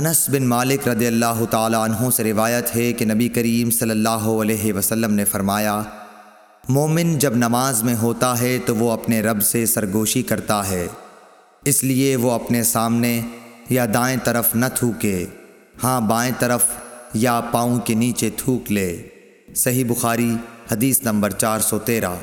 انس بن مالک رضی اللہ تعالی عنہ سے روایت ہے کہ نبی کریم صلی اللہ علیہ وسلم نے فرمایا، مومن جب نماز میں ہوتا ہے تو وہ اپنے رب سے سرگوشی کرتا ہے، اس لیے وہ اپنے سامنے یا دائیں طرف نہ تھوکے ہاں بائیں طرف یا پاؤں کے نیچے تھوک لے۔ صحیح بخاری حدیث نمبر چار سو تیرہ۔